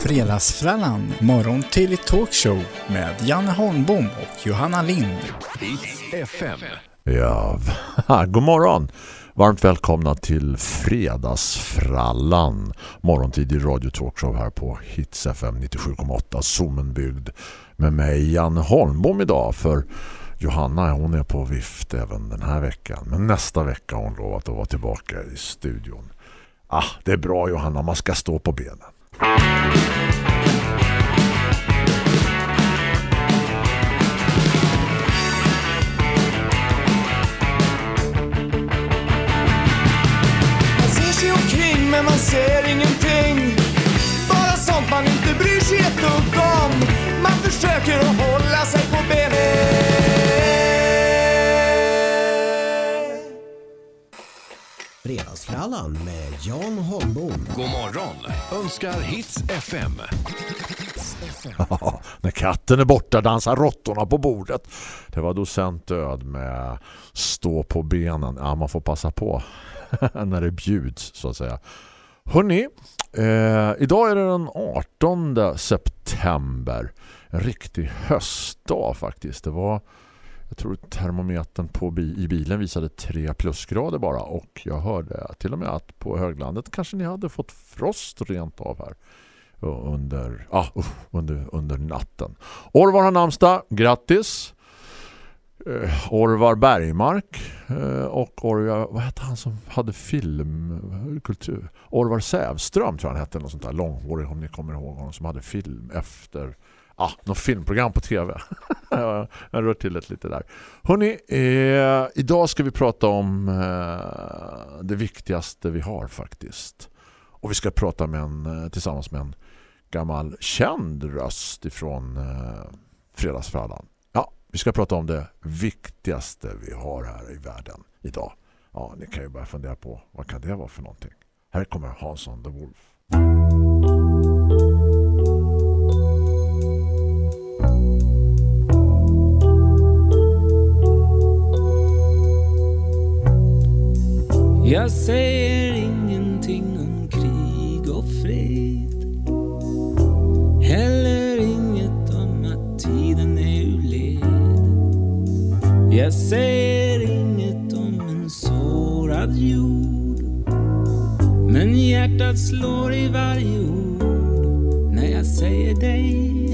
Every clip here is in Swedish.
Fredagsfrallan, morgon till talkshow med Janne Holmbom och Johanna Lind. Hits FM. Ja, god morgon. Varmt välkomna till Fredagsfrallan. Morgontid Radio Talkshow här på Hits FM 97,8 Zoomenbygd med mig Janne Holmbom idag för Johanna hon är på vift även den här veckan. Men nästa vecka har hon lovat att vara tillbaka i studion. Ah, det är bra Johanna, man ska stå på benen. Man Fredagsfrallan med Jan Holmbom. God morgon önskar Hits FM. Ja, när katten är borta dansar råttorna på bordet. Det var docent Död med stå på benen. Ja, man får passa på när det bjuds så att säga. Hörrni, eh, idag är det den 18 september. En riktig höstdag faktiskt. Det var, jag tror termometern på bi i bilen visade 3 plusgrader bara. Och jag hörde till och med att på höglandet kanske ni hade fått frost rent av här under, ah, uh, under, under natten. Orvar har namnsdag, grattis! Eh, Orvar Bergmark eh, och Orvar, vad hette han som hade film kultur? Orvar Sävström tror jag han hette något sånt där långhårig om ni kommer ihåg honom som hade film efter ah, något filmprogram på tv. jag rör till det lite där. Hörrni, eh, idag ska vi prata om eh, det viktigaste vi har faktiskt. Och vi ska prata med en, eh, tillsammans med en gammal känd röst ifrån eh, Fredagsfrallan. Ja, vi ska prata om det viktigaste vi har här i världen idag. Ja, ni kan ju bara fundera på vad kan det vara för någonting. Här kommer Hansson the Wolf. Jag säger ingenting om krig och fred. Heller inget om att tiden är ur led. Jag säger inget om en sårad jord. Men hjärtat slår i varje ord När jag säger dig.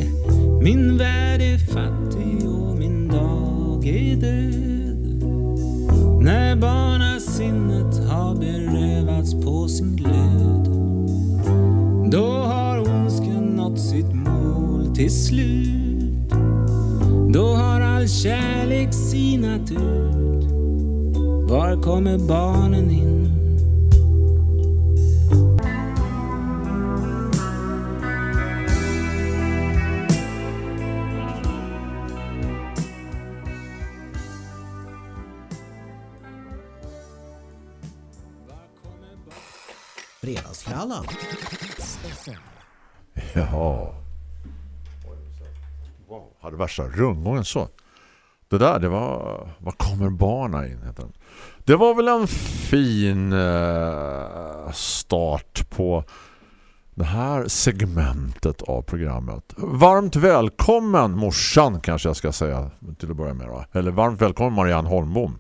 Var kommer barnen in? Fredagsfrallan. Ja. Wow, hade värsta rundgången så. Det där, det var vad kommer barna in heter den. Det var väl en fin eh, start på det här segmentet av programmet. Varmt välkommen morsan kanske jag ska säga till att börja med då. Eller varmt välkommen Marianne Holmbom.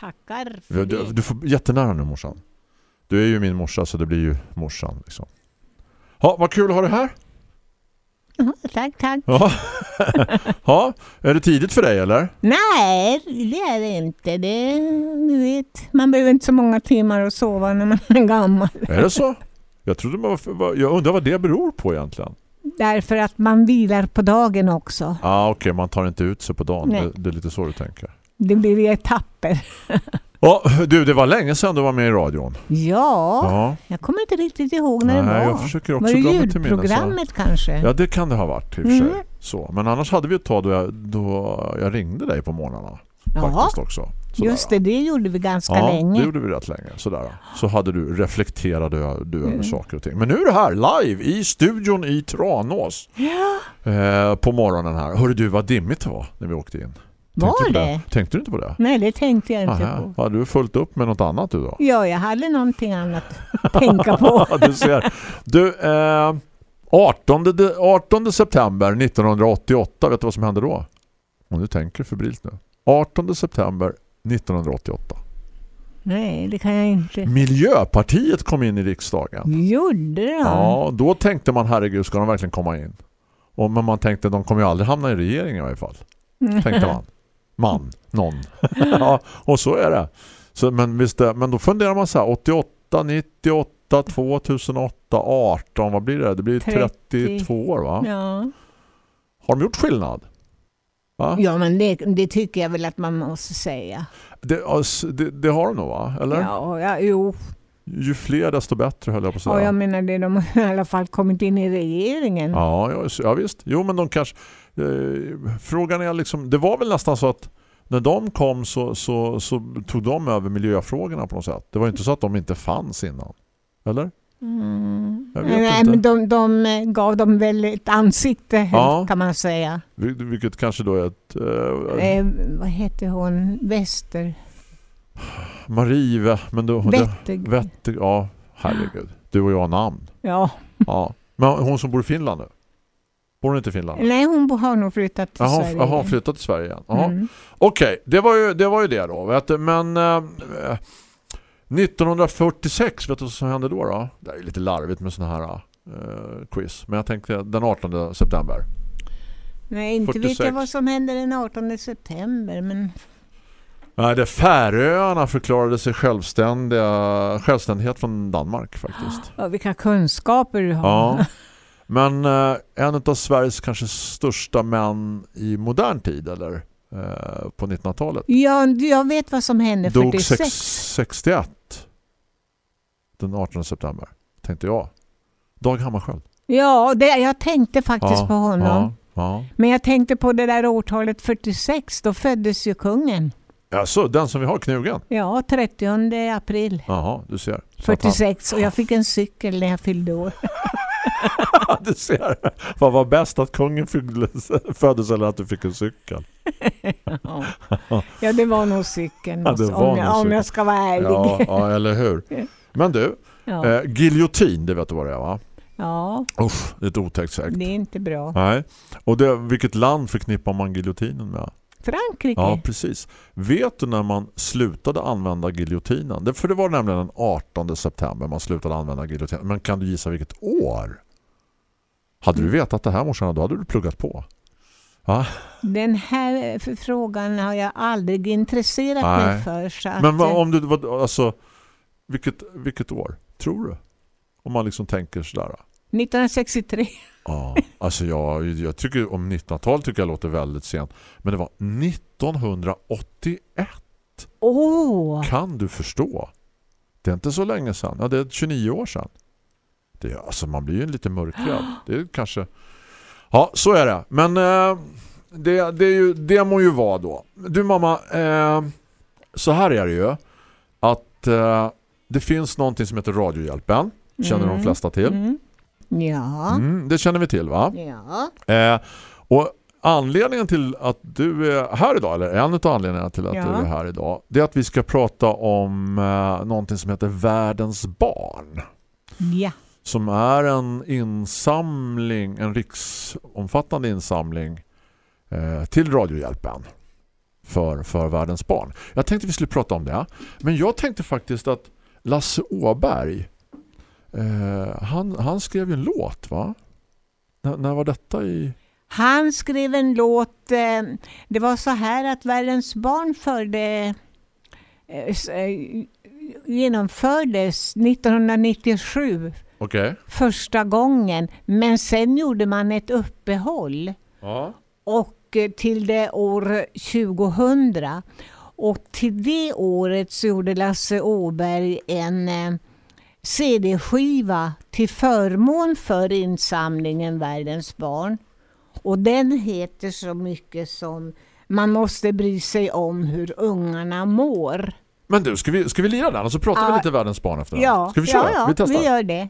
Tackar för Du, det. du får jättenära nu morsan. Du är ju min morsa så det blir ju morsan liksom. Ja, vad kul att ha det här. Tack, tack. Ja. ja, är det tidigt för dig eller? Nej, det är det inte. Det, du vet, man behöver inte så många timmar att sova när man är gammal. Är det så? Jag trodde man var, jag undrar vad det beror på egentligen. Därför att man vilar på dagen också. Ja, ah, okej, man tar inte ut sig på dagen. Nej. Det, det är lite så du tänker. Det blir i etapper. Ja, du, det var länge sedan du var med i radion. Ja, Ja, jag kommer inte riktigt ihåg när Nej, det var. jag försöker också var det ljudprogrammet kanske? ja det kan det ha varit i och för sig. Mm. Så. Men annars hade vi ett tag då jag, då jag ringde dig på morgnarna. Faktiskt också. Sådär. just det, det gjorde vi ganska ja, länge. det gjorde vi rätt länge. Sådär. Så hade du reflekterade du över Mm. saker och ting. Men nu är det här live i studion i Tranås. Ja, Eh, på morgonen här. Hörde du vad dimmigt det var när vi åkte in? Var Tänkte det? Tänkte du inte på det? Nej, det tänkte jag inte Aha. på. Hade du fullt upp med något annat du då? Ja, jag hade någonting annat att tänka på. Du ser. Du, eh, 18, de- 18 september 1988, vet du vad som hände då? Om du tänker febrilt nu. 18 september 1988. Nej, det kan jag inte. Miljöpartiet kom in i riksdagen. Gjorde de? Ja, då tänkte man, herregud, ska de verkligen komma in? Och, men man tänkte, de kommer ju aldrig hamna i regeringen i varje fall. Tänkte man. Man, någon. ja, och så är det. Så, men, visst, det- men då funderar man så här, 88, 98, 2008, 18, vad blir det? Det blir 30. 32 år va? Ja. Har de gjort skillnad? Va? ja, men det, det tycker jag väl att man måste säga. Det, alltså, det, det har de nog va? Eller? Ja, ja, jo. Ju fler desto bättre höll jag på att säga. Ja, jag menar det, de har i alla fall kommit in i regeringen. Ja, ja, ja visst. Jo, men de kanske... Eh, frågan är liksom... Det var väl nästan så att när de kom så, så, så tog de över miljöfrågorna på något sätt. Det var inte så att de inte fanns innan. Eller? Mm. Nej, inte. men de, de eh, gav dem väl ett ansikte Ja. kan man säga. Vil- Vilket kanske då är ett... Eh, Eh, vad heter hon? Väster... Marive, men då... Vetter... Vetter, ja, herregud. Du och jag har namn. Ja. Ja. Men hon som bor i Finland nu? Bor hon inte i Finland? Nej, hon har nog flyttat till Jaha, Sverige. jaha, hon flyttat till Sverige igen. Mm. Okej, det, var ju, det var ju det då. Vet du. Men eh, 1946, vet du vad som hände då? då? Det är lite larvigt med såna här eh, quiz. Men jag tänkte den 18 september. Nej, inte vet 46. jag vad som hände den 18 september. Men Nej, det Färöarna förklarade sig självständiga, självständighet från Danmark faktiskt. ja, vilka kunskaper du har. Ja. Men eh, en av Sveriges kanske största män i modern tid, eller eh, på 1900-talet. Ja, jag vet vad som hände Dog 46. sex, 61 den 18 september, tänkte jag. Dag Hammarskjöld. Ja, det, jag tänkte faktiskt Ja, på honom. Ja, ja. Men jag tänkte på det där årtalet 46, då föddes ju kungen. ja, så den som vi har, Knugen. Ja, 30 april Jaha, du ser. Så att han- 46 och jag fick en cykel när jag fyllde år. du ser. Vad var bäst att kungen föddes eller att du fick en cykel? Ja, ja det var nog cykeln Ja, det var om, jag, om jag ska vara ärlig. Ja, ja, eller hur? Men du, Ja, eh, giljotin, det vet du vad det är va? ja Usch, det är ett otäckt sätt. det är inte bra. Nej. Och det, vilket land förknippar man giljotinen med? Frankrike? Ja, precis. Vet du när man slutade använda giljotinen? För det var nämligen den 18 september man slutade använda giljotinen. Men kan du gissa vilket år? Hade du vetat det här morsan, då hade du pluggat på. Ja. Den här frågan har jag aldrig intresserat Nej. mig för. Så att, Men eh, om du, alltså, vilket, vilket år tror du? Om man liksom tänker sådär. 1963. Ja, alltså jag, jag tycker om 1900-talet tycker jag låter väldigt sent. Men det var 1981. Åh! Kan du förstå? Det är inte så länge sedan. Ja, det är 29 år sedan. Det är, alltså man blir ju lite mörkrädd. Det är kanske... Ja, så är det. Men eh, det, det, är ju, det må ju vara då. Du mamma, eh, så här är det ju. Att eh, det finns någonting som heter Radiohjälpen. Känner de flesta till. Mm. Ja. Mm, det känner vi till va? Ja. Eh, och anledningen till att du är här idag, eller en av anledningarna till att Ja. du är här idag, det är att vi ska prata om eh, någonting som heter Världens barn. Ja. Som är en insamling, en riksomfattande insamling eh, till Radiohjälpen för, för världens barn. Jag tänkte vi skulle prata om det. Men jag tänkte faktiskt att Lasse Åberg eh, han, han skrev ju en låt va? N- när var detta i... Han skrev en låt, eh, det var så här att Världens barn förde, eh, eh, genomfördes 1997 Okej. första gången, men sen gjorde man ett uppehåll Ja. och eh, till det år 2000. Och till det året så gjorde Lasse Åberg en eh, CD-skiva till förmån för insamlingen Världens barn. Och den heter så mycket som Man måste bry sig om hur ungarna mår. Men du, ska vi, ska vi lira den och så pratar vi Ja. lite världens barn efter den? Ja, Ska vi köra? ja, ja vi testar. vi gör det.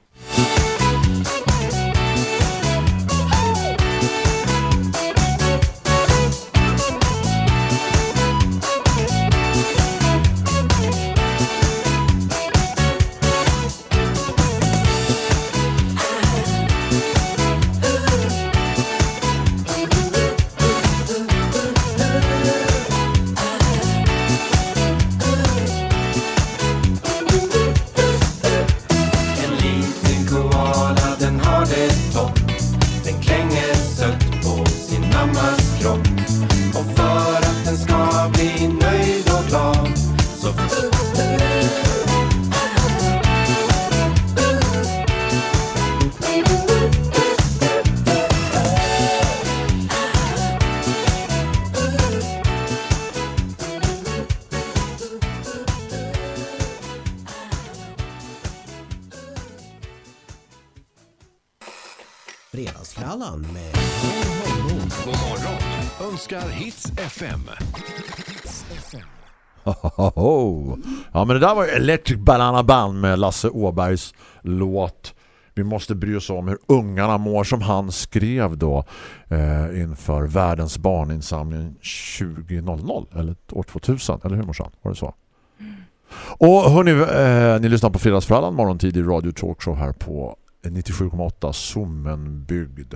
Ja, men det där var ju Electric Banana Band med Lasse Åbergs låt Vi måste bry oss om hur ungarna mår som han skrev då eh, inför världens barninsamling 2000 eller år 2000, eller hur morsan? Var det så? Och hörni, eh, ni lyssnar på Fredagsfrallan morgontid i Radio Talkshow här på 97,8 Sommenbygd.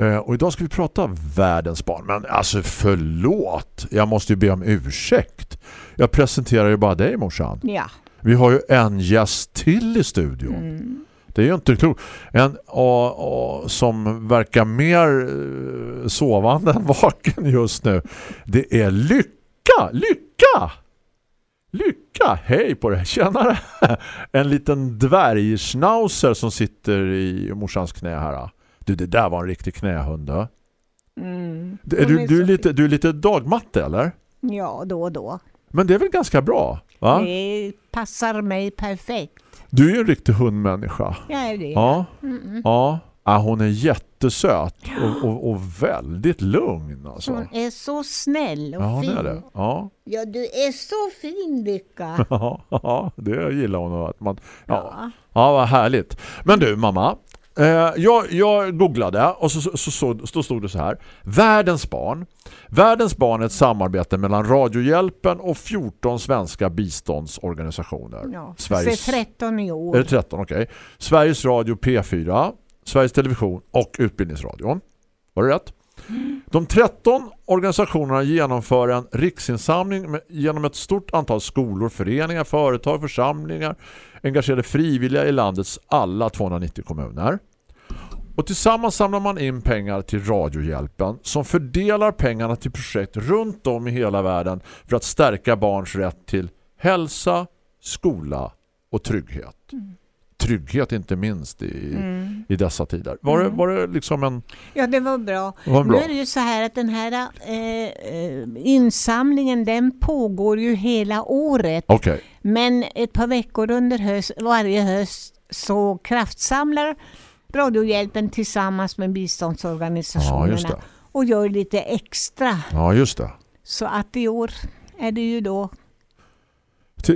Eh, och idag ska vi prata världens barn. Men alltså förlåt, jag måste ju be om ursäkt. Jag presenterar ju bara dig morsan. Ja. Vi har ju en gäst till i studion. Det är ju inte klokt. En och, och, som verkar mer eh, sovande än vaken just nu. Det är Lycka! Lycka! Lycka! Hej på det, tjänare! En liten dvärgschnauzer som sitter i morsans knä här. Du, det där var en riktig knähund. Mm. Du, du, du, är lite, du är lite dagmatte, eller? Ja, då och då. Men det är väl ganska bra? Va? Det passar mig perfekt. Du är ju en riktig hundmänniska. Jag är det. Ja. Mm. Ja. ja hon är jättesöt och, och, och väldigt lugn. Alltså. Hon är så snäll och Ja, fin. är det. Ja. Ja, du är så fin, Lycka. Ja, ja, det gillar hon. Att man, ja. Ja. ja, vad härligt. Men du, mamma. Eh, jag, jag googlade och så, så, så, så, stod det så här. Världens barn. Världens barn är ett samarbete mellan Radiohjälpen och 14 svenska biståndsorganisationer. Ja. Sveriges, Så 13 i år. är det 13? Okej. Sveriges Radio P4, Sveriges Television och Utbildningsradion. Var det rätt? De 13 organisationerna genomför en riksinsamling genom ett stort antal skolor, föreningar, företag, församlingar, engagerade frivilliga i landets alla 290 kommuner. Och tillsammans samlar man in pengar till Radiohjälpen som fördelar pengarna till projekt runt om i hela världen för att stärka barns rätt till hälsa, skola och trygghet. Trygghet inte minst i, Mm. i dessa tider. Var, det, var det liksom en... Ja, det var bra. Var Nu bra. är det ju så här att den här eh, eh, insamlingen den pågår ju hela året. Okej. Men ett par veckor under höst, varje höst så kraftsamlar Radiohjälpen tillsammans med Ja, biståndsorganisationerna det. och gör lite extra. Ja, just det. Så att i år är det ju då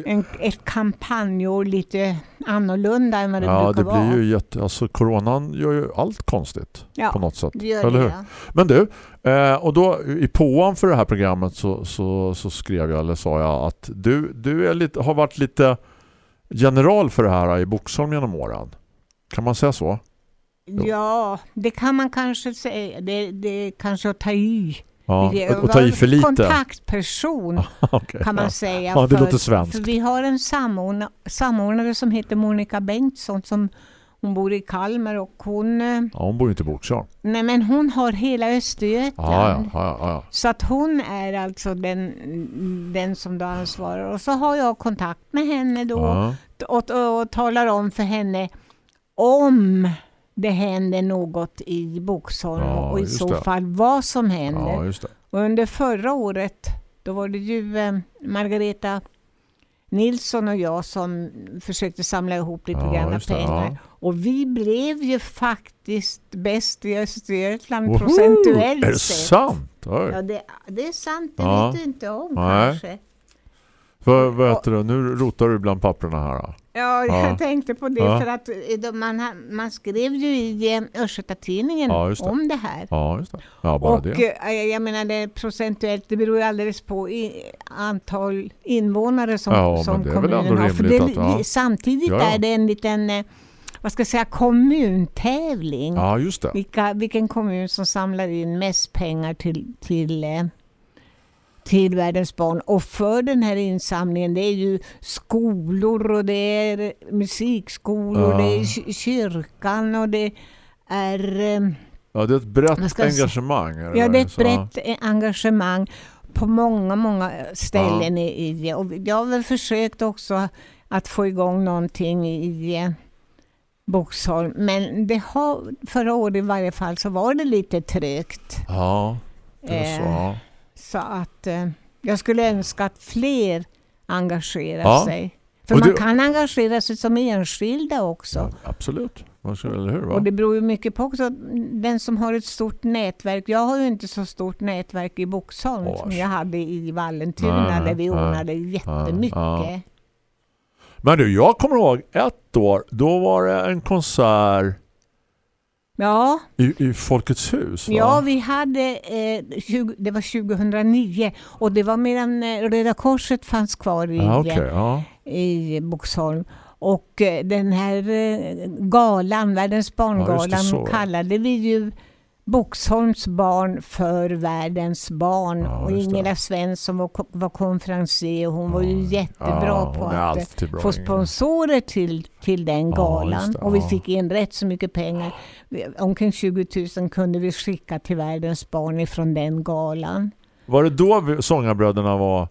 en, ett kampanjår lite annorlunda än vad det ja, brukar det vara. blir ju jätte... Alltså, coronan gör ju allt konstigt Ja, på något sätt. det gör Eller det, hur? ja. Men du, eh, och då i påan för det här programmet så, så, så skrev jag eller sa jag att du, du är lite, har varit lite general för det här i Boxholm genom åren. Kan man säga så? Ja, det kan man kanske säga. Det, det kanske att ta i. Ja, och, och ta i för lite. Kontaktperson Okej, kan man ja. säga. Ja, det för, låter svenskt. För vi har en samordna, samordnare som heter Monica Bengtsson som hon bor i Kalmar och hon, eh, Ja, hon bor ju inte i Boxholm. nej men hon har hela Östergötland. ja, ja, ja. Så att hon är alltså den, den som då ansvarar. Och så har jag kontakt med henne då och, och, och talar om för henne om det händer något i Boxholm Ja, och i så det. fall vad som händer. ja. Och under förra året då var det ju eh, Margareta Nilsson och jag som försökte samla ihop lite Ja, grann pengar. ja. Och vi blev ju faktiskt bäst i Östergötland Woho! procentuellt Är det sett. sant? Oj. Ja, det, det är sant. Det Ja. vet du inte om Nej. kanske. Vad, vad heter det? Nu rotar du bland papperna här. Då. Ja, Ja. jag tänkte på det Ja. för att man, man skrev ju i eh, Östgötatidningen Ja, det. om det här. Ja, just det. Ja, bara Och det. eh, jag menar det procentuellt, det beror ju alldeles på i, antal invånare som, Ja, som kommunen har. För det, att- ja. Samtidigt Ja, ja. är det en liten, eh, vad ska jag säga, kommuntävling. Ja, just det. Vilka, vilken kommun som samlar in mest pengar till, till, till världens barn. Och för den här insamlingen, det är ju skolor och det är musikskolor, Ja. det är ky- kyrkan och det är eh, Ja, det är ett brett engagemang. är Ja, det är ett Så- brett eh, engagemang på många, många ställen i, i det. Och jag har väl försökt också att få igång någonting i eh, Boxholm. Men det har, förra året i varje fall så var det lite trögt. Ja, det är så. Eh, Ja. Så att eh, jag skulle önska att fler engagerar Ja. sig. För Och man det- kan engagera sig som enskilda också. Ja, absolut. Hur? Och det beror ju mycket på också den som har ett stort nätverk. Jag har ju inte så stort nätverk i Boxholm Åh, som jag hade i Vallentuna Nej, där vi nej, ordnade jättemycket. ja. Men du, jag kommer ihåg ett år, då var det en konsert Ja, i, i Folkets hus. Va? ja vi hade, eh, 20, det var 2009 och det var medan eh, Röda Korset fanns kvar i, ja, okej, ja. i Boxholm. Och eh, den här eh, galan, Världens barngalan, så. kallade vi ju Boxholms barn för världens barn. Ja, och. Ingela Svensson var, var konferencier hon var ju jättebra ja, på att eh, bra, få sponsorer till, till den Ja, galan. och vi ja. fick in rätt så mycket pengar. Omkring 20 000 kunde vi skicka till världens barn ifrån den galan. Var det då sångarbröderna var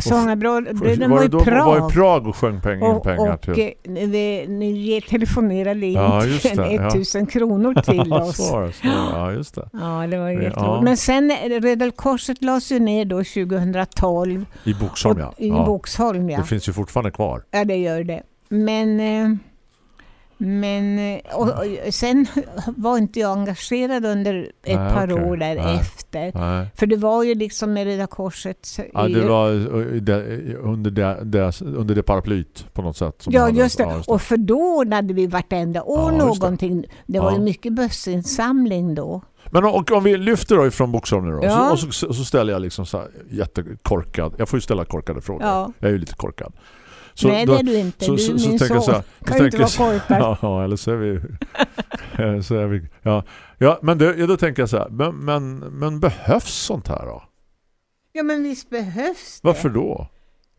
Sångarbröderna var, i Prag. var i Prag och sjöng pengar, Och, pengar och till? vi, ni telefonerade in Ja, det, ja. 1000 kronor till Ja, oss. så så. Ja, just det. Ja, det var Ja. jätteroligt. Men sen Röda Korset lades ju ner då 2012 I Boxholm, och, ja. i ja. Boxholm. Ja. Det finns ju fortfarande kvar. ja, det gör det. Men, eh, men eh, och, och, sen var inte jag engagerad under ett Nej, par okej. år därefter. Nej. För det var ju liksom med Röda Korset Ja, det var eh, under, det, under det paraplyt på något sätt. Ja, just det. Ja, Och för då ordnade vi vartenda år Ja, just det. någonting. Det var Ja. ju mycket bössinsamling då. Men och, om vi lyfter då ifrån Boxholm nu då, Ja. så, och så, så ställer jag liksom så här jättekorkad. Jag får ju ställa korkade frågor. Ja. Jag är ju lite korkad. Så Nej, det är du inte. Så, du så, är så min så son. här. kan så inte vara så- korkad. Ja, eller så är vi... så är vi ja. ja, men det, ja, då tänker jag så här. Men, men, men behövs sånt här då? Ja, men visst behövs det. Varför då?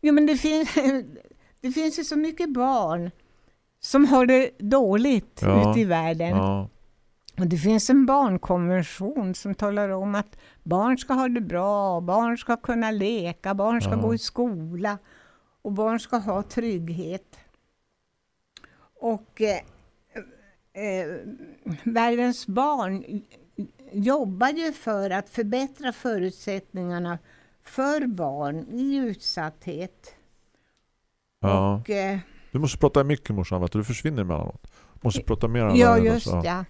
Jo, men det finns, det finns ju så mycket barn som har det dåligt Ja. ute i världen. Ja, Och det finns en barnkonvention som talar om att barn ska ha det bra, barn ska kunna leka, barn ska Ja. gå i skola och barn ska ha trygghet. Och eh, eh, världens barn jobbar ju för att förbättra förutsättningarna för barn i utsatthet. ja. Och, eh, Du måste prata mycket morsan, vet du. Du försvinner emellanåt. Du måste prata mer ja, det just alltså. ja.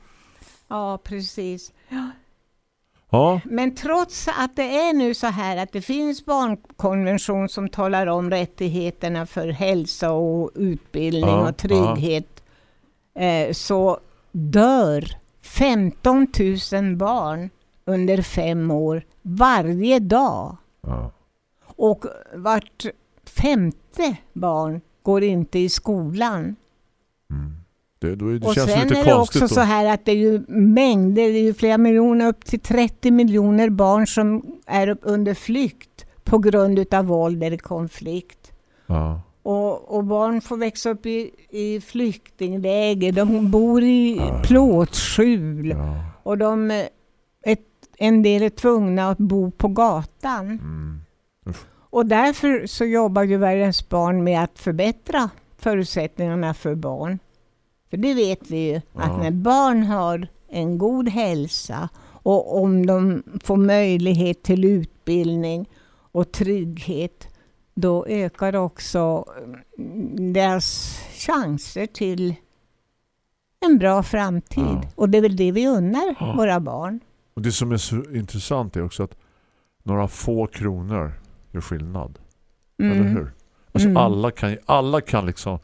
Ja, precis. Ja, Men trots att det är nu så här att det finns barnkonvention som talar om rättigheterna för hälsa och utbildning Ja, och trygghet eh, så dör 15 000 barn under fem år varje dag. ja. Och vart femte barn går inte i skolan. Mm. Det, då, det och känns sen lite är det också då. så här att det är ju mängder, det är ju flera miljoner, upp till 30 miljoner barn som är under flykt på grund utav våld eller konflikt. Ja. Och, och barn får växa upp i, i flyktingläger, de bor i plåtskjul Ja. och de, ett, en del är tvungna att bo på gatan. Mm. Och därför så jobbar ju Världens barn med att förbättra förutsättningarna för barn. För det vet vi ju, Ja. att när barn har en god hälsa och om de får möjlighet till utbildning och trygghet, då ökar också mm, deras chanser till en bra framtid. Ja. Och det är väl det vi unnar Ja. våra barn. Och det som är så intressant är också att några få kronor gör skillnad. Eller Mm. hur? Alltså Mm. alla kan alla kan liksom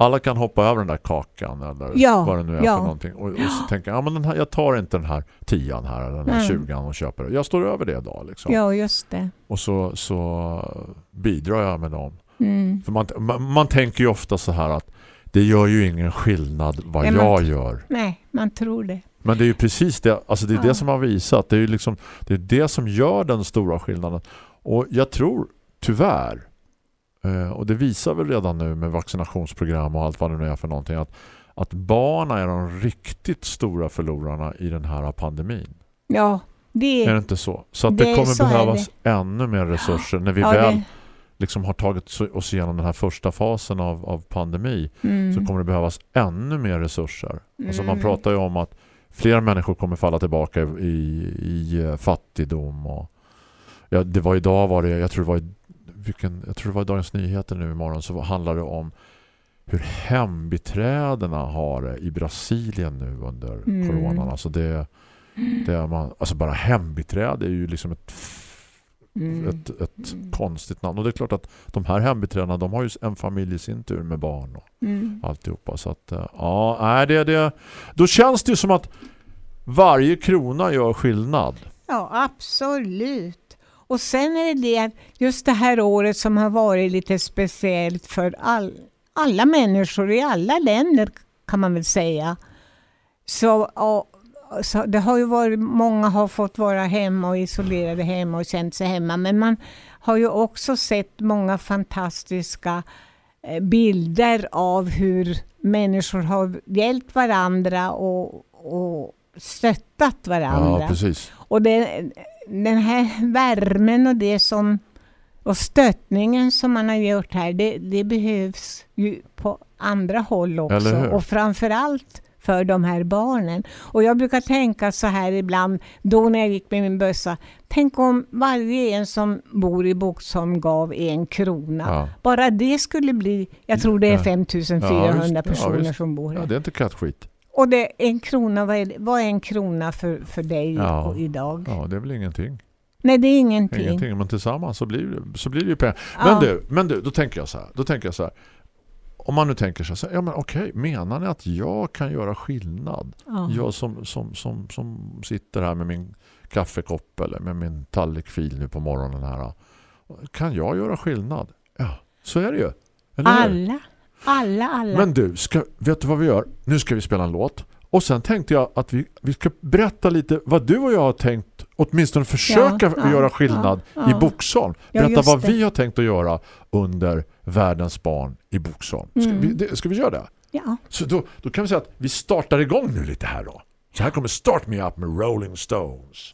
alla kan hoppa över den där kakan eller Ja, vad det nu är ja. för någonting. Och, och så tänker jag, ja men den här, jag tar inte den här tian här eller den här Mm. tjugan och köper det. Jag står över det idag liksom. Ja, just det. Och så, så bidrar jag med dem. Mm. För man, man, man tänker ju ofta så här att det gör ju ingen skillnad vad Nej, jag gör. Nej, man tror det. Men det är ju precis det, alltså det är Ja. det som har visat. Det är ju liksom, det är det som gör den stora skillnaden. Och jag tror tyvärr, och det visar väl redan nu med vaccinationsprogram och allt vad det nu är för någonting, att, att barnen är de riktigt stora förlorarna i den här pandemin. Ja, det Är det inte så? Så att Det- det, kommer behövas ännu mer resurser när vi ja, väl det- liksom har tagit oss igenom den här första fasen av, av pandemi mm. så kommer det behövas ännu mer resurser. Alltså man Mm. pratar ju om att fler människor kommer falla tillbaka i, i eh, fattigdom och ja, det var idag var det jag tror det var vilken, jag tror det var Dagens Nyheter nu imorgon så handlar det om hur hembiträdena har det i Brasilien nu under Mm. coronan. Alltså det, det är man, alltså bara hembiträde är ju liksom ett Mm. ett, ett konstigt namn. Och det är klart att de här hembiträdena de har ju en familj i sin tur med barn och Mm. alltihopa. Så att, eh, ja, nej, det, det, då känns det ju som att varje krona gör skillnad. Ja, absolut. Och sen är det det just det här året som har varit lite speciellt för all, alla människor i alla länder kan man väl säga. Så, och, så det har ju varit, många har fått vara hemma och isolerade hemma och känt sig hemma. Men man har ju också sett många fantastiska eh, bilder av hur människor har hjälpt varandra och, och stöttat varandra. Ja, precis. Och det, den här värmen och det som och stöttningen som man har gjort här, det, det behövs ju på andra håll också. Och framförallt för de här barnen. Och jag brukar tänka så här ibland, då när jag gick med min bössa, tänk om varje en som bor i Boxholm gav en krona. Ja. Bara det skulle bli, jag tror det är Ja. 5400 Ja. Ja, personer visst. som bor här. Ja, det är inte kattskit. Och det, en krona, vad är, vad är en krona för, för dig Ja. idag? Ja, det är väl ingenting. Nej, det är ingenting. Ingenting, men tillsammans så blir det, så blir det ju pengar. Ja. Men du, men du, då tänker jag så här. Då tänker jag så här. Om man nu tänker så här, ja men okej, menar ni att jag kan göra skillnad? Ja. Jag som, som, som, som sitter här med min kaffekopp eller med min tallrikfil nu på morgonen här. Kan jag göra skillnad? Ja, så är det ju. Eller? Alla, alla, alla. Men du, ska, vet du vad vi gör? Nu ska vi spela en låt. Och sen tänkte jag att vi, vi ska berätta lite vad du och jag har tänkt, åtminstone försöka Ja, göra skillnad ja, i ja. Boxholm. Ja, Berätta vad det. vi har tänkt att göra under Världens barn i Boxholm. Ska, Mm. vi, det, ska vi göra det? ja. Så då, då kan vi säga att vi startar igång nu lite här då. Så här kommer Start Me Up med Rolling Stones.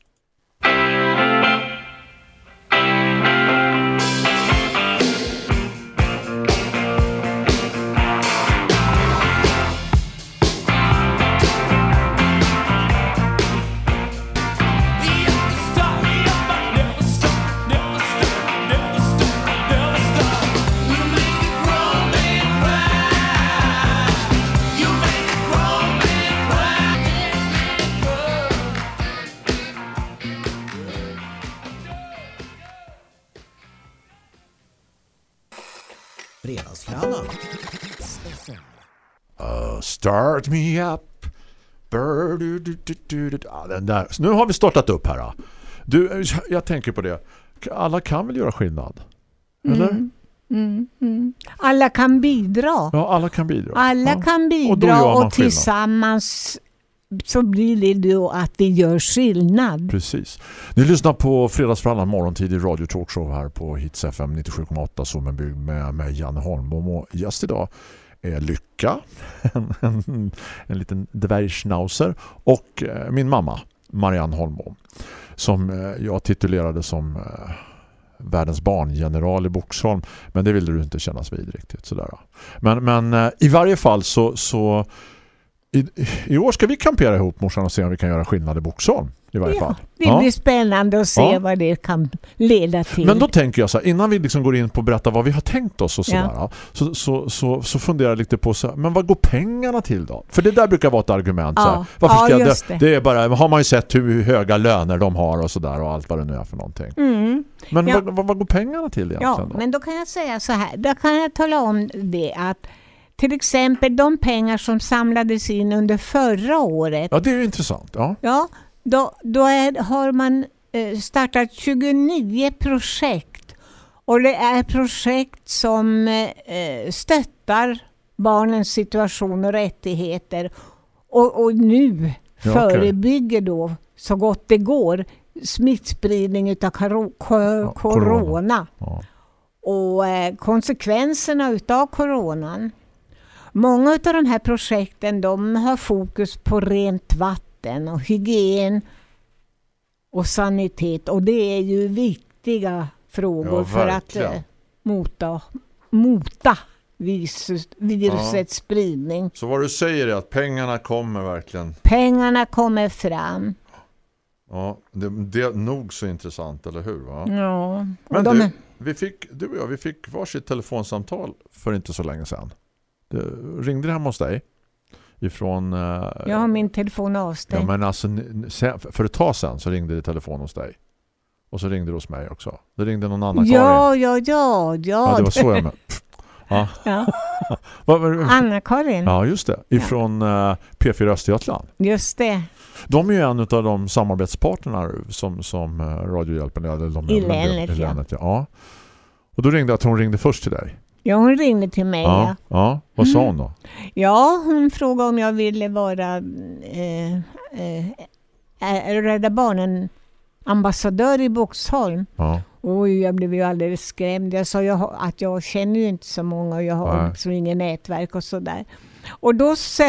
Fredagsfrallan. Uh, start me up. Brr, du, du, du, du, du. Ja, den där. Så nu har vi startat upp här. Då. Du, jag tänker på det. Alla kan väl göra skillnad? Eller? Mm, mm, mm. Alla kan bidra. Ja, alla kan bidra. Alla ja. kan Och bidra och, skillnad. tillsammans så blir det då att vi gör skillnad. Precis. Ni lyssnar på Fredagsfrallan morgontid i Radio Talkshow här på Hits FM 97,8 Sommenbygd med med Janne Holmbom och gäst idag är Lycka, en, en, en liten dvärgschnauzer och eh, min mamma Marianne Holmbom som eh, jag titulerade som eh, världens barngeneral i Boxholm men det ville du inte kännas vid riktigt sådär. Men, men eh, i varje fall så, så i, i år ska vi kampera ihop morsan och se om vi kan göra skillnad i Boxholm i varje Ja, fall. det Ja. blir spännande att se Ja. vad det kan leda till. Men då tänker jag så här, innan vi liksom går in på att berätta vad vi har tänkt oss och Ja. sådär, så, så, så, så funderar jag lite på så här, men vad går pengarna till då? För det där brukar vara ett argument. Så här, Ja. varför Ja, ska jag, det, det. är bara, har man ju sett hur höga löner de har och sådär och allt vad det nu är för någonting. mm. Men Ja. vad, vad, vad går pengarna till egentligen Ja, då? men då kan jag säga så här. Då kan jag tala om det att till exempel de pengar som samlades in under förra året. Ja, det är intressant. Ja. Ja, då, då är, har man eh, startat 29 projekt. Och det är projekt som eh, stöttar barnens situation och rättigheter. Och, och nu Ja, förebygger då så gott det går smittspridning utav Ja, corona. corona. Ja. och eh, konsekvenserna utav coronan. Många av de här projekten de har fokus på rent vatten och hygien och sanitet och det är ju viktiga frågor Ja, för att eh, mota, mota virus, virusets spridning. Så vad du säger är att pengarna kommer verkligen. Pengarna kommer fram. Ja, det, det är nog så intressant, eller hur? Va? Ja, Men de, du, vi fick, du och jag, vi fick varsitt telefonsamtal för inte så länge sedan. Det ringde det hemma hos dig ifrån... eh, jag har min telefon ja, avstängd. men alltså, för ett tag sedan så ringde det telefon hos dig. Och så ringde det hos mig också. Det ringde någon annan Karin. Ja, ja, ja, ja. Ja, det var så jag med. Ja. Ja. Anna-Karin, Ja, just det. Ifrån eh, P4 Östergötland. just det. De är ju en av de samarbetspartnerna som, som eh, Radiohjälpen eller de I länet, i ja. länet ja. ja. Och då ringde jag att hon ringde först till dig. Ja, hon ringde till mig. Ja. Ja, ja. Vad sa hon då? ja hon frågade om jag ville vara eh, eh, eh, Rädda Barnen ambassadör i Boxholm. Ja. Oj, jag blev ju alldeles skrämd. Jag sa jag, att jag känner ju inte så många och jag har Nej. liksom inget nätverk och sådär. Och då sa,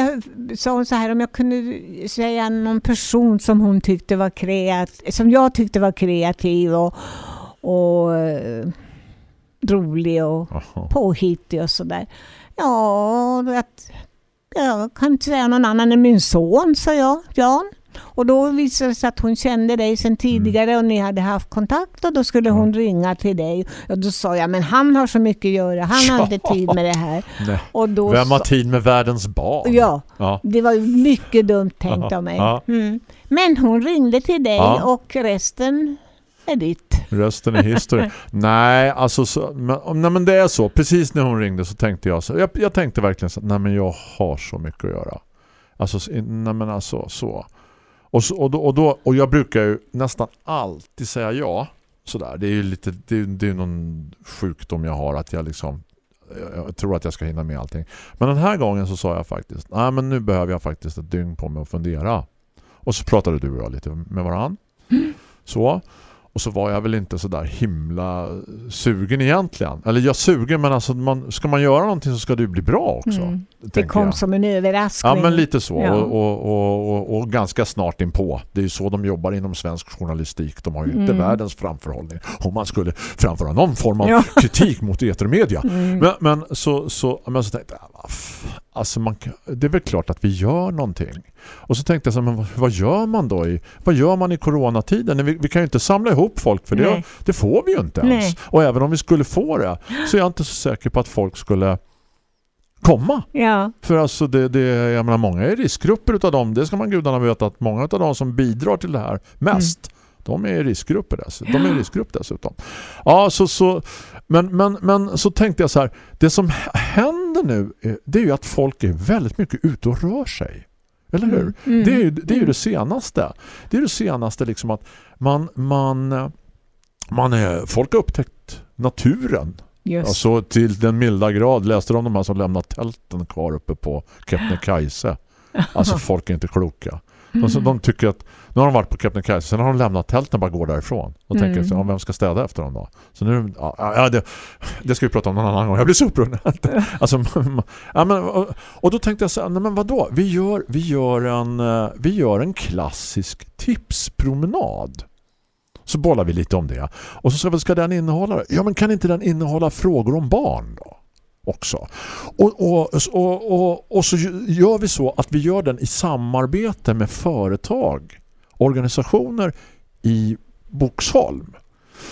hon så här om jag kunde säga någon person som hon tyckte var kreativ, som jag tyckte var kreativ och, och rolig och påhittig och sådär. Ja, att, jag kan inte säga någon annan än min son, sa jag, Jan. Och då visade det sig att hon kände dig sedan tidigare och ni hade haft kontakt och då skulle hon ringa till dig. Och då sa jag, men han har så mycket att göra, han har inte tid med det här. Nej. Och då Vem har tid med världens barn? Ja, Ja. det var mycket dumt tänkt Ja, av mig. ja. Mm. Men hon ringde till dig Ja. och resten är ditt. Resten är historia. nej, alltså så, men, nej, men det är så. Precis när hon ringde så tänkte jag så. Jag, jag tänkte verkligen så. Nej men jag har så mycket att göra. Alltså, så- nej men alltså så. Och, så, och, då, och, då, och jag brukar ju nästan alltid säga ja. Sådär. Det är ju lite, det det är någon sjukdom jag har att jag liksom jag- tror att jag ska hinna med allting. Men den här gången så sa jag faktiskt nej men nu behöver jag faktiskt ett dygn på mig att fundera. Och så pratade du och jag lite med varann. Så. Och så var jag väl inte så där himla sugen egentligen. Eller jag sugen men alltså man, ska man göra någonting så ska det ju bli bra också. Mm. Det kom jag. som en överraskning. Ja men lite så Ja. och, och, och, och, ganska snart inpå. Det är ju så de jobbar inom svensk journalistik. De har ju inte Mm. världens framförhållning. Om man skulle framföra någon form av Ja. kritik mot etermedia. Mm. Men, men, så, så, men så tänkte jag, "Ah, alltså man, det är väl klart att vi gör någonting. Och så tänkte jag, så, men vad, gör man då i, vad gör man i coronatiden? Vi, vi kan ju inte samla ihop folk för det, det får vi ju inte ens. Nej. Och även om vi skulle få det så är jag inte så säker på att folk skulle komma. Ja, För alltså det, det, jag menar många är riskgrupper utav dem. Det ska man gudarna veta att många av de som bidrar till det här mest de är riskgrupper dessutom. De är riskgrupp dessutom. Ja, så, så, men, men, men så tänkte jag så här. Det som händer nu är, det är ju att folk är väldigt mycket ute och rör sig. Eller hur? Mm. Det är ju det, är ju det senaste. Det är det senaste liksom att man, man, man är, folk har upptäckt naturen. Just. Alltså till den milda grad läste de de här som lämnat tälten kvar uppe på Kebnekaise. Alltså folk är inte kloka. Alltså, de tycker att nu har de varit på Kebnekaise sen har de lämnat tälten och bara går därifrån. Och Mm. tänker så, ja, vem ska städa efter dem då? Så nu, ja, ja det, det ska vi prata om någon annan gång. Jag blir så upprörd. alltså, ja, men, och, och då tänkte jag så här, nej men vadå? Vi gör, vi gör, en, eh, vi gör en klassisk tipspromenad. Så bollar vi lite om det. Och så ska, vad ska den innehålla? Ja, men kan inte den innehålla frågor om barn då? Också. Och, och, och, och, och så gör vi så att vi gör den i samarbete med företag, organisationer i Boxholm.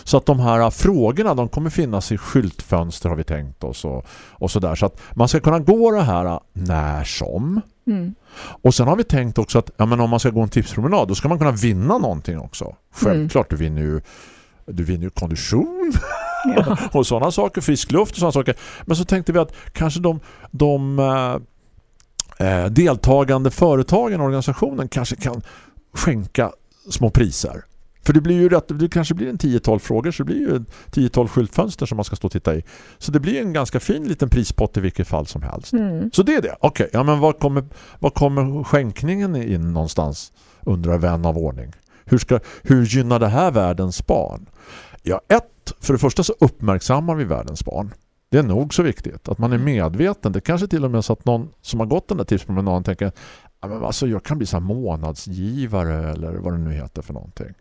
Så att de här frågorna de kommer finnas i skyltfönster har vi tänkt oss och, och så där. Så att man ska kunna gå det här när som. Mm. Och sen har vi tänkt också att ja, men om man ska gå en tipspromenad då ska man kunna vinna någonting också. Självklart, du vinner ju du vinner ju kondition Ja. och sådana saker, frisk luft och sådana saker. Men så tänkte vi att kanske de, de eh, deltagande företagen och organisationen kanske kan skänka små priser. För det blir ju rätt, det kanske blir en 10-12 frågor så det blir ju 10-12 skyltfönster som man ska stå och titta i. Så det blir en ganska fin liten prispott i vilket fall som helst. Mm. Så det är det. Okej, ja men var kommer, var kommer skänkningen in någonstans? Undrar vän av ordning. Hur, ska, hur gynnar det här världens barn? Ja, ett, för det första så uppmärksammar vi världens barn. Det är nog så viktigt att man är medveten. Det kanske till och med så att någon som har gått den där tipspromenaden tänker ja, men alltså, jag kan bli så månadsgivare eller vad det nu heter för någonting.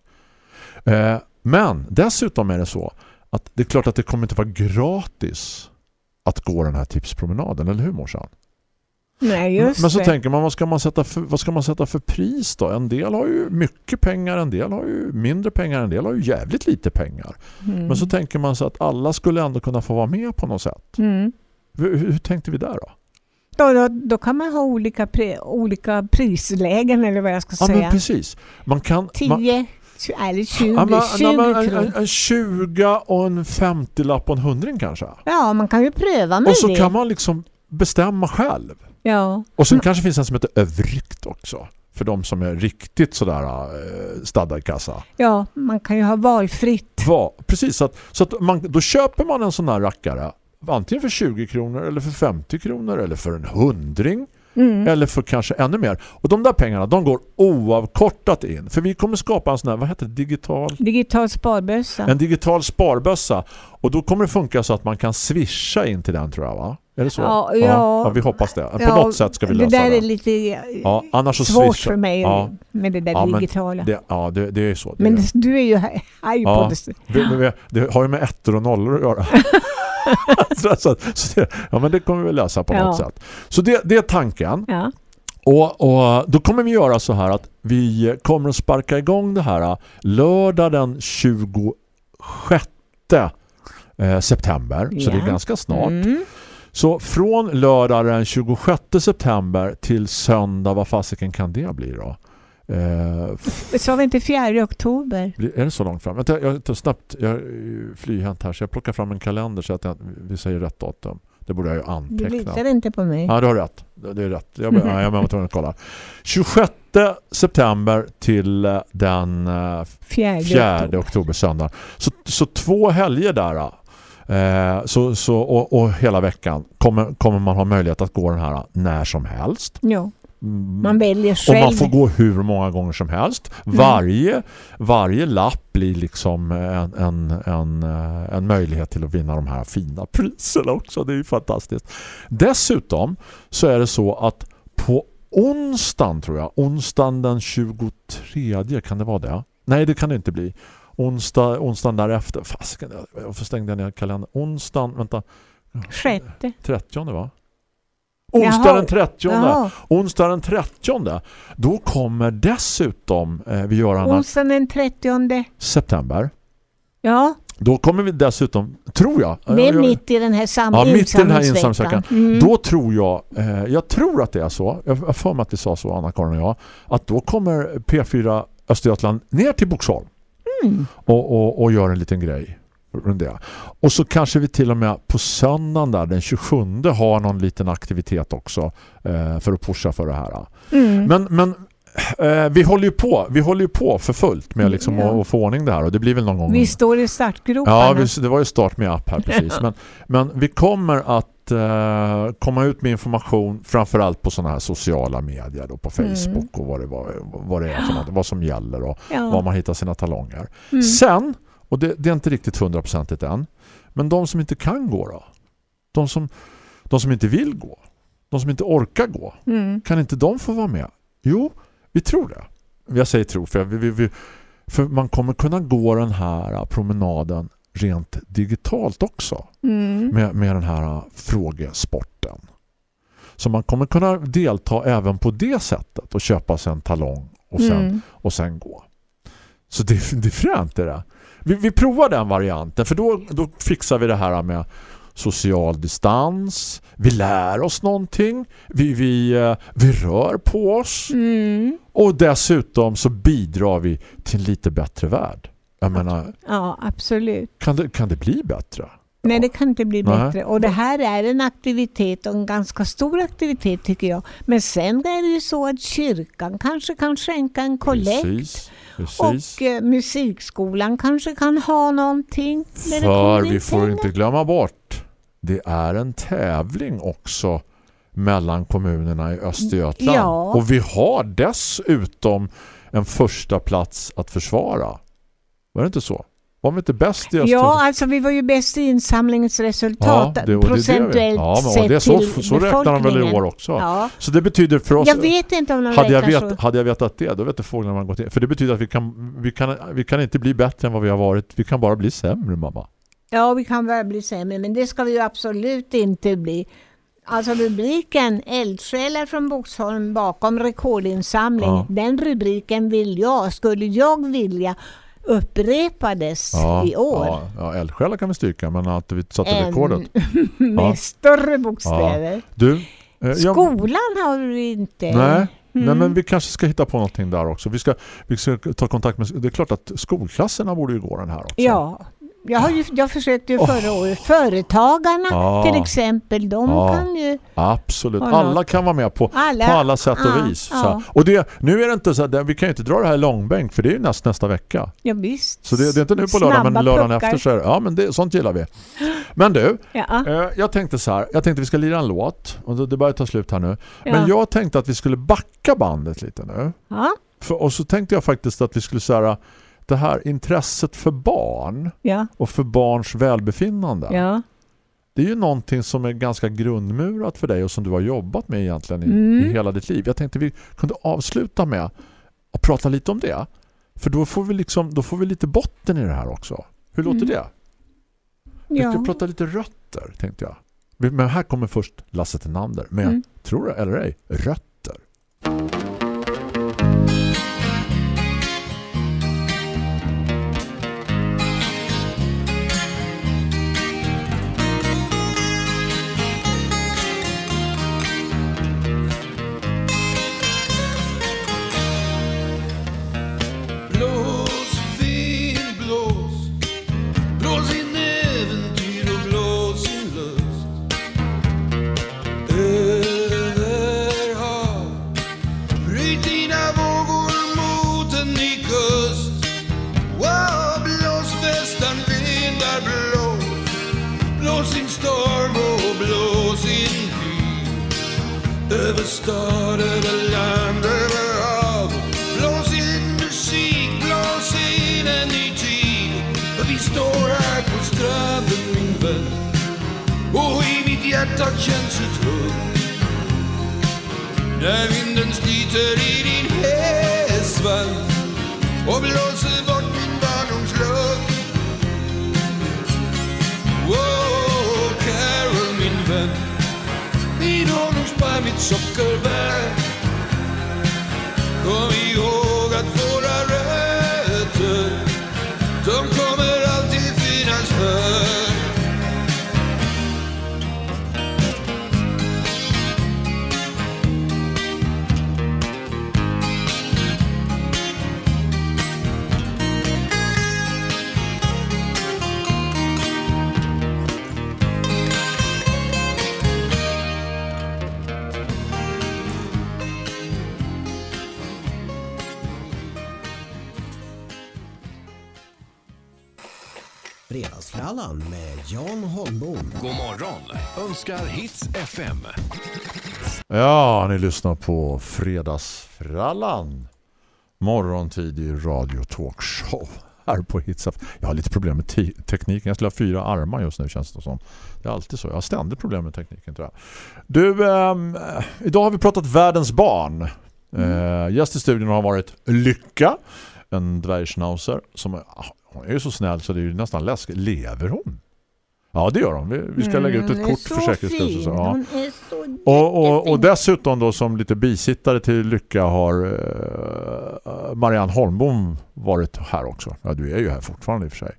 Eh, men dessutom är det så att det är klart att det kommer inte vara gratis att gå den här tipspromenaden, eller hur morsan? Nej, just Men så det. tänker man, vad ska man, sätta för, vad ska man sätta för pris då? En del har ju mycket pengar, en del har ju mindre pengar, en del har ju jävligt lite pengar. Mm. Men så tänker man så att alla skulle ändå kunna få vara med på något sätt. Mm. Hur, hur tänkte vi där då? Då, då, då kan man ha olika, pri, olika prislägen eller vad jag ska Ja men säga. precis. Man kan... 10 man, eller 20, ja, men, 20 nej, men, en, en, en 20 och en 50-lapp och en hundring kanske. Ja, man kan ju pröva med Och så det. kan man liksom bestämma själv. Ja. Och sen kanske finns en som heter övrikt också. För de som är riktigt sådär eh, stadda i kassa. ja, man kan ju ha valfritt. Va, precis, så, att, så att man, då köper man en sån här rackare antingen för 20 kronor eller för 50 kronor eller för en hundring Mm. eller för kanske ännu mer. Och de där pengarna, de går oavkortat in. För vi kommer skapa en sån här, vad heter det, digital? Digital sparbössa. En digital sparbössa. Och då kommer det funka så att man kan swisha in till den tror jag va? Är det så? Ja, ja, ja. vi hoppas det. På Ja, något sätt ska vi lösa det. där det. är lite Ja, annars så svårt swisha. för mig Ja. med det där digitala. Det, ja, det, det är så. Det, men är. du är ju här, här Ja. det. Det har ju med ettor och nollor att göra. så, så, så det, ja, men det kommer vi lösa på Ja. något sätt. Så det, det är tanken. Ja. Och, och då kommer vi göra så här att vi kommer att sparka igång det här lördag den 26 eh, september. Så det är ganska snart. Mm. Så från lördag den 26 september till söndag, vad fasiken kan det bli då? Eh, Sa vi inte 4 oktober? är det så långt fram? Vänta, jag tar snabbt, jag flyhänt här så jag plockar fram en kalender så att jag, vi säger rätt datum. Det borde jag ju Du anteckna. litar inte på mig. Ja, du har rätt. Det är rätt. Jag, ja, jag var tvungen att kolla. 26 september till eh, den eh, 4, 4 oktober. oktober söndag. Så, så två helger där. Eh, så, så, och, och hela veckan kommer, kommer man ha möjlighet att gå den här när som helst. Ja. Man väljer och själv. man får gå hur många gånger som helst. Mm. Varje, varje lapp blir liksom en, en, en, eh, en möjlighet till att vinna de här fina priserna också. Det är ju fantastiskt. Dessutom så är det så att på onsdagen tror jag, onsdagen den 23 kan det vara det? Nej det kan det inte bli. Onsdag, onsdagen därefter. Stängde jag ner kalendern? Onsdagen, vänta, Sjätte. 30 va? Onsdag Jaha. den 30. Jaha. Onsdag den 30. Då kommer dessutom eh, vi göra en Onsdagen den 30. september. Ja, Då kommer vi dessutom, tror jag. det är jag- mitt i den här sam- Ja, mitt i den här insamlingsveckan. Mm. Då tror jag, eh, jag tror att det är så. Jag har för mig att vi sa så, Anna-Karin och jag. Att då kommer P4 Östergötland ner till Boxholm. Mm. och, och, och gör en liten grej runt det. Och så kanske vi till och med på söndagen där, den 27 har någon liten aktivitet också eh, för att pusha för det här. Mm. Men, men eh, vi håller ju på vi håller ju på för fullt med liksom Ja. att, få ordning det här och det blir väl någon gång Vi står i startgroparna. Ja, vi, det var ju start med app här precis. Men, men vi kommer att eh, komma ut med information framförallt på sådana här sociala medier då, på Facebook och vad det, var, vad det är för något, vad som gäller och Ja. var man hittar sina talonger. Mm. Sen, och det, det är inte riktigt hundraprocentigt än, men de som inte kan gå då? De som, de som inte vill gå? De som inte orkar gå? Mm. Kan inte de få vara med? Jo, vi tror det. Jag säger tro, för, vi, vi, vi, för man kommer kunna gå den här promenaden rent digitalt också Mm. med, med den här frågesporten. Så man kommer kunna delta även på det sättet och köpa sig en talong och sen, Mm. och sen gå. Så det, det är fränt det där. Vi, vi provar den varianten för då, då fixar vi det här med social distans. Vi lär oss någonting. Vi, vi, eh, vi rör på oss. Mm. Och dessutom så bidrar vi till en lite bättre värld. Jag menar, Ja, absolut. kan det, kan det bli bättre? Nej, det kan inte bli Nej. bättre. Och det här är en aktivitet och en ganska stor aktivitet tycker jag. Men sen är det ju så att kyrkan kanske kan skänka en kollekt. Precis. Och eh, musikskolan kanske kan ha någonting. För vi får inte glömma bort det är en tävling också mellan kommunerna i Östergötland. Ja. Och vi har dessutom en första plats att försvara. Var det inte så? Var vi inte bäst i Östergötland? Ja, alltså vi var ju bäst i insamlingsresultat Ja, det- procentuellt ja, sett det så, till så räknar de väl i år också. Ja. Så det betyder för oss... Jag vet inte om de hade, jag vet, så. hade jag vetat det, då vet jag fåglarna man gått in. För det betyder att vi kan, vi, kan, vi kan inte bli bättre än vad vi har varit. Vi kan bara bli sämre, mamma. Ja, vi kan väl bli sämre, men det ska vi ju absolut inte bli. Alltså rubriken Eldsjälar från Boxholm bakom rekordinsamling, Ja. den rubriken vill jag, skulle jag vilja upprepades i år. Ja, ja eldsjälar kan vi styrka, men att vi satte Än- rekordet. Med Ja. större bokstäver. Du, eh, jag- Skolan har du inte. Nej, nej, Mm. men vi kanske ska hitta på någonting där också. Vi ska, vi ska ta kontakt med... Det är klart att skolklasserna borde ju gå den här också. Ja, jag, har ju, jag försökte ju förra året. Företagarna Ja. till exempel, de Ja. kan ju... Absolut. Alla kan vara med på Alla, på alla sätt och Ja, vis. Så. Och det, nu är det inte så att vi kan ju inte dra det här långbänk för det är ju näst, nästa vecka. Ja, visst. Så det, det är inte nu på lördag Snabba men lördagen puckar. efter så är det, ja men det, sånt gillar vi. Men du, Ja, eh, jag tänkte så här, jag tänkte vi ska lira en låt och det, börjar ta slut här nu. Men Ja. jag tänkte att vi skulle backa bandet lite nu. För, och så tänkte jag faktiskt att vi skulle säga det här intresset för barn ja, och för barns välbefinnande. ja. Det är ju någonting som är ganska grundmurat för dig och som du har jobbat med egentligen i, Mm. i hela ditt liv. Jag tänkte vi kunde avsluta med att prata lite om det. För då får vi, liksom, då får vi lite botten i det här också. Hur låter Mm. det? Vi ska ja. prata lite rötter, tänkte jag. Men här kommer först Lasse Tenander med, Mm. tror du eller ej, rötter. Ky stad, över land, över hav Blås in musik, blås in en ny tid. För vi står här på stranden min vän. Och i mitt hjärta känns ett hugg. När vinden sliter i din hästsvans Och blåser bort honungsbär, mitt Jan Holmbom. God morgon önskar Hits FM. Ja, ni lyssnar på Fredagsfrallan. Morgontidig radio talkshow här på Hits FM. Jag har lite problem med te- tekniken. Jag skulle ha fyra armar just nu känns det som. Det är alltid så. Jag har ständigt problem med tekniken tror jag. Du, ehm, idag har vi pratat världens barn. Eh, gäst i studion har varit Lycka, en dvärgschnauzer som är, ah, hon är ju så snäll så det är ju nästan läskigt. Lever hon? Ja, det gör hon. Vi, vi ska lägga ut Mm, ett är kort för säkerhets skull. Ja. Och, och, och dessutom då som lite bisittare till Lycka har eh, Marianne Holmbom varit här också. Ja, du är ju här fortfarande i och för sig.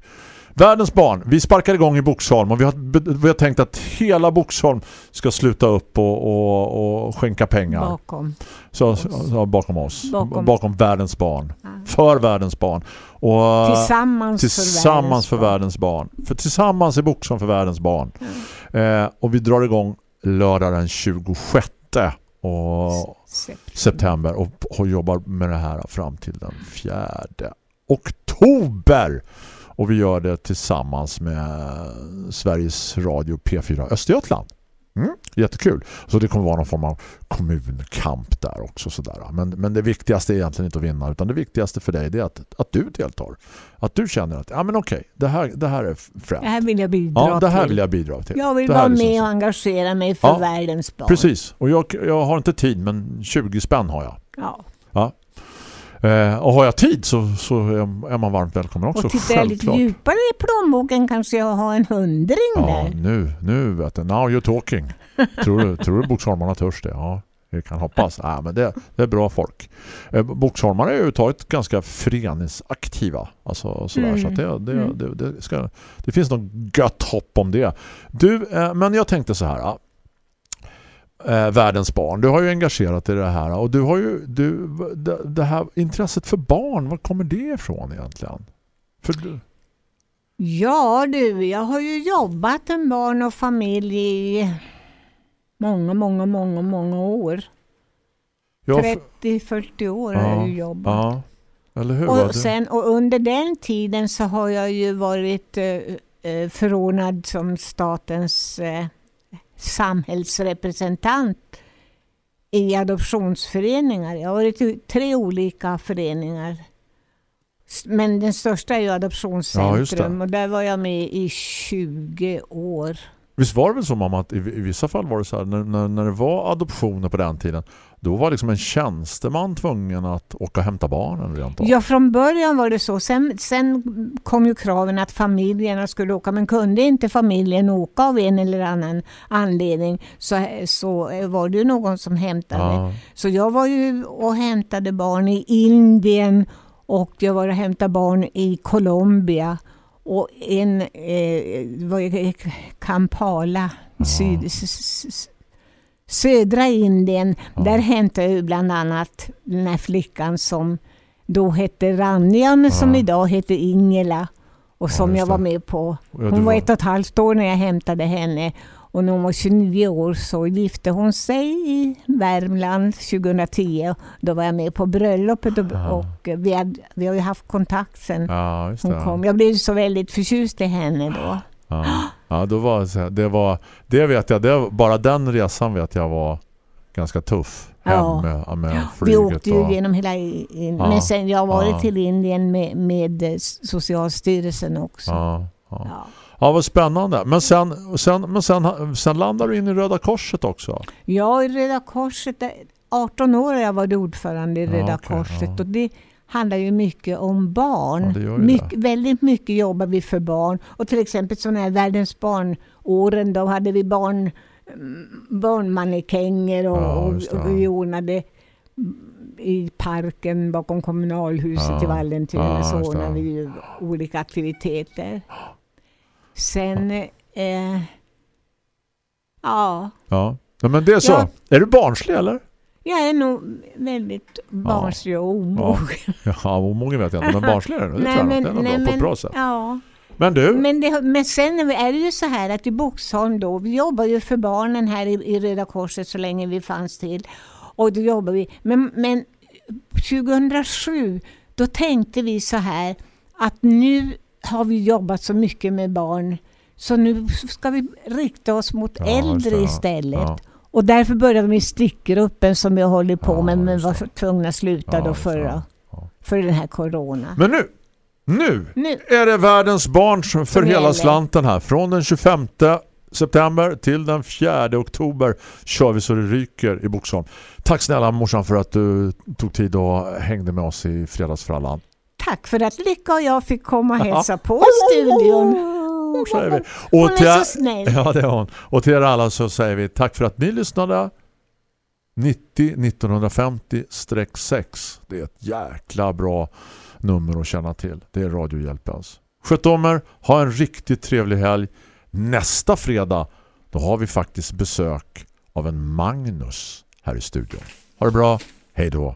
Världens barn, vi sparkar igång i Boxholm och vi har, vi har tänkt att hela Boxholm ska sluta upp och, och, och skänka pengar. bakom. Så, så, bakom oss. Bakom. Bakom, världens barn. Ja. För världens barn. Och, Tillsammans, tillsammans för barn. världens barn. För tillsammans är Boxholm för världens barn. Eh, och vi drar igång lördag den 26 och september och, och jobbar med det här fram till den 4 oktober. Och vi gör det tillsammans med Sveriges Radio P4 Östergötland. Mm, jättekul. Så det kommer vara någon form av kommunkamp där också. Sådär. Men, men det viktigaste är egentligen inte att vinna utan det viktigaste för dig är att, att du deltar. Att du känner att ja, men okej, det, här, det här är främt. Det här vill jag bidra Ja, det här till. vill jag bidra till. Jag vill vara liksom med och engagera mig för Ja, världens barn. Precis. Och jag, jag har inte tid men 20 spänn har jag. Ja. Eh, och har jag tid så, så är man varmt välkommen också. Och tittar jag lite djupare i plånboken kanske jag har en hundring Ja, där. nu, nu vet du. Now you're talking. tror du, tror du Boxholmarna törs det? Ja, vi kan hoppas. Ja, men det, det är bra folk. Eh, Boxholmar är ju överhuvudtaget ganska föreningsaktiva. Alltså, sådär, Mm. så det, det, Mm. det, det, ska, det finns något gött hopp om det. Du, eh, men jag tänkte så här. Ja. Eh, världens barn. Du har ju engagerat dig i det här och du har ju du, det, det här intresset för barn, var kommer det ifrån egentligen? För du, Ja du, jag har ju jobbat med barn och familj i många, många, många, många år. jag, f- 30-40 år har jag ju jobbat. ja? Och, sen, och under den tiden så har jag ju varit eh, eh, förordnad som statens eh, samhällsrepresentant i adoptionsföreningar. Jag har varit i tre olika föreningar. Men den största är ju Ja, Adoptionscentrum det. och där var jag med i 20 år. Visst var det väl så mamma att i, i vissa fall var det så här när, när, när det var adoptioner på den tiden då var liksom en tjänsteman tvungen att åka och hämta barnen rent av. Ja, från början var det så. Sen, sen kom ju kraven att familjerna skulle åka, men kunde inte familjen åka av en eller annan anledning så, så var det ju någon som hämtade. Ja. Så jag var ju och hämtade barn i Indien och jag var och hämtade barn i Colombia och en eh, var Kampala, syd, södra Indien. Ja. Där hämtade jag bland annat den här flickan som då hette Ranja men som Ja. idag heter Ingela och Ja, som just jag var med på. Ja, Hon var ett och ett halvt år när jag hämtade henne och när hon var 29 år så gifte hon sig i Värmland 2010. Då var jag med på bröllopet och, Ja. och vi, hade, vi har ju haft kontakt sen Ja, hon kom. Jag blev så väldigt förtjust i henne då. Ja. ja, då var det, var det vet jag, det, var- bara den resan vet jag var ganska tuff hem Ja. med, med Vi flyget. åkte ju och, genom hela... i- i- Ja. Men sen jag har varit till Indien med, med eh, Socialstyrelsen också. ja, ja. Ja. ja, vad spännande. Men sen, sen, men sen, sen landar du in i Röda Korset också. Ja, i Röda Korset, där- 18 år har jag varit ordförande i Ja, Röda okej, Korset ja. och det handlar ju mycket om barn. Ja, mycket, väldigt mycket jobbar vi för barn. Och till exempel sådana här världens barnåren, då hade vi barn, mm, barnmannekänger och, Ja, och, och ja. vi ordnade i parken bakom kommunalhuset Ja, i Vallentuna ja, så ordnade vi olika aktiviteter. Sen, eh, ja, Ja. ja men det är så. Ja. Är du barnslig eller? jag är nog väldigt barnslig och omogen. Ja, omogen vet jag inte, men barnslig är du. Det tror jag nog. Det är nog bra, på ett bra sätt. Ja. Men du, Men, det, men sen är det ju så här att i Boxholm då, vi jobbar ju för barnen här i, i Röda Korset så länge vi fanns till. Och då jobbar vi. Men, men 2007, då tänkte vi så här att nu har vi jobbat så mycket med barn så nu ska vi rikta oss mot Ja, äldre istället. Ja. Och därför började vi stickgruppen som vi håller på Ja, med men var tvungna att sluta då det, för, den här corona. men nu, nu Nu, är det världens barn för Som hela gäller. slanten här. Från den 25 september till den 4 oktober kör vi så det ryker i Boxholm. Tack snälla morsan för att du tog tid och hängde med oss i fredagsfrallan. Tack för att Lycka och jag fick komma och hälsa på studion. säger vi. Hon Och är till, så snäll. ja, det är hon. Och till er alla så säger vi tack för att ni lyssnade. 90 1950-6. Det är ett jäkla bra nummer att känna till. Det är Radiohjälpens. Sköt om er. Ha en riktigt trevlig helg. Nästa fredag då har vi faktiskt besök av en Magnus här i studion. Ha det bra. Hej då.